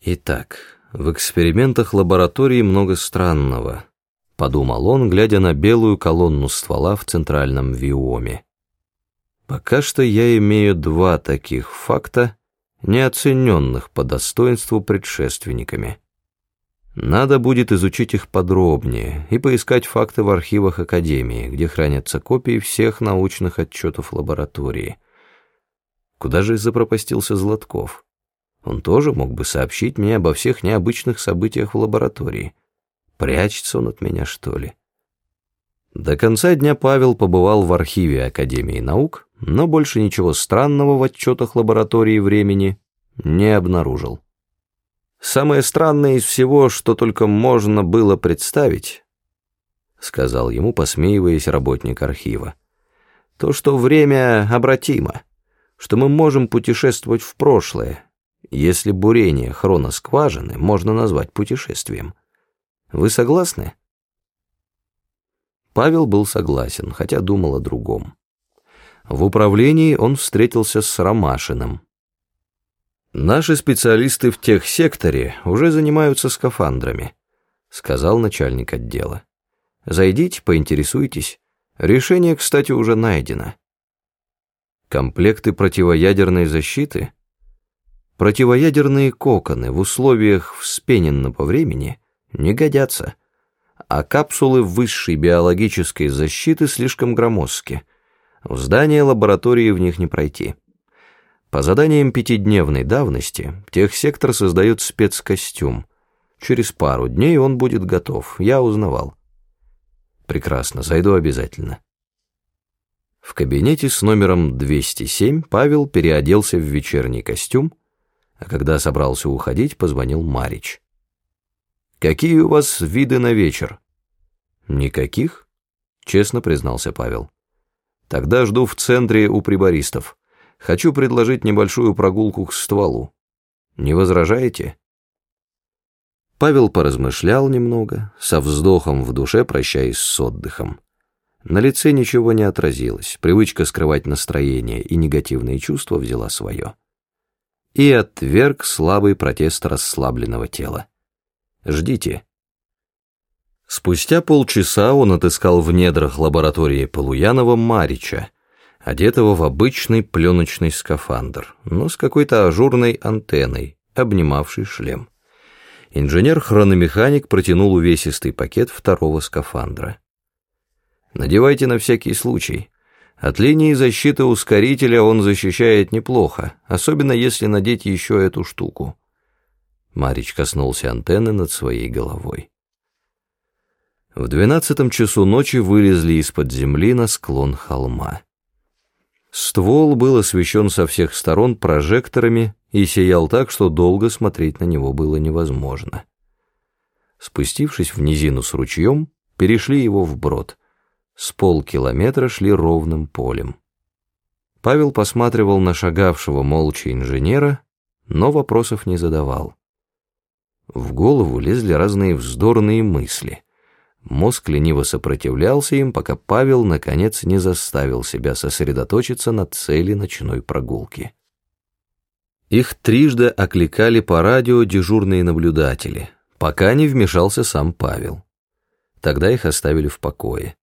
Итак, в экспериментах лаборатории много странного, подумал он, глядя на белую колонну ствола в центральном виоме. Пока что я имею два таких факта, неоцененных по достоинству предшественниками. Надо будет изучить их подробнее и поискать факты в архивах Академии, где хранятся копии всех научных отчетов лаборатории. Куда же запропастился Златков? Он тоже мог бы сообщить мне обо всех необычных событиях в лаборатории. Прячется он от меня, что ли? До конца дня Павел побывал в архиве Академии наук, но больше ничего странного в отчетах лаборатории времени не обнаружил. «Самое странное из всего, что только можно было представить», — сказал ему, посмеиваясь работник архива, «то, что время обратимо, что мы можем путешествовать в прошлое, если бурение хроноскважины можно назвать путешествием. Вы согласны? Павел был согласен, хотя думал о другом. В управлении он встретился с Ромашиным. «Наши специалисты в техсекторе уже занимаются скафандрами», сказал начальник отдела. «Зайдите, поинтересуйтесь. Решение, кстати, уже найдено». «Комплекты противоядерной защиты?» Противоядерные коконы в условиях вспененного времени не годятся, а капсулы высшей биологической защиты слишком громоздки. В здание лаборатории в них не пройти. По заданиям пятидневной давности техсектор создает спецкостюм. Через пару дней он будет готов, я узнавал. Прекрасно, зайду обязательно. В кабинете с номером 207 Павел переоделся в вечерний костюм, а когда собрался уходить, позвонил Марич. «Какие у вас виды на вечер?» «Никаких», — честно признался Павел. «Тогда жду в центре у прибористов. Хочу предложить небольшую прогулку к стволу. Не возражаете?» Павел поразмышлял немного, со вздохом в душе прощаясь с отдыхом. На лице ничего не отразилось, привычка скрывать настроение и негативные чувства взяла свое и отверг слабый протест расслабленного тела. «Ждите». Спустя полчаса он отыскал в недрах лаборатории Полуянова Марича, одетого в обычный пленочный скафандр, но с какой-то ажурной антенной, обнимавший шлем. Инженер-хрономеханик протянул увесистый пакет второго скафандра. «Надевайте на всякий случай», от линии защиты ускорителя он защищает неплохо, особенно если надеть еще эту штуку. Марич коснулся антенны над своей головой. В двенадцатом часу ночи вылезли из-под земли на склон холма. Ствол был освещен со всех сторон прожекторами и сиял так, что долго смотреть на него было невозможно. Спустившись в низину с ручьем, перешли его вброд — с полкилометра шли ровным полем. Павел посматривал на шагавшего молча инженера, но вопросов не задавал. В голову лезли разные вздорные мысли. Мозг лениво сопротивлялся им, пока Павел, наконец, не заставил себя сосредоточиться на цели ночной прогулки. Их трижды окликали по радио дежурные наблюдатели, пока не вмешался сам Павел. Тогда их оставили в покое.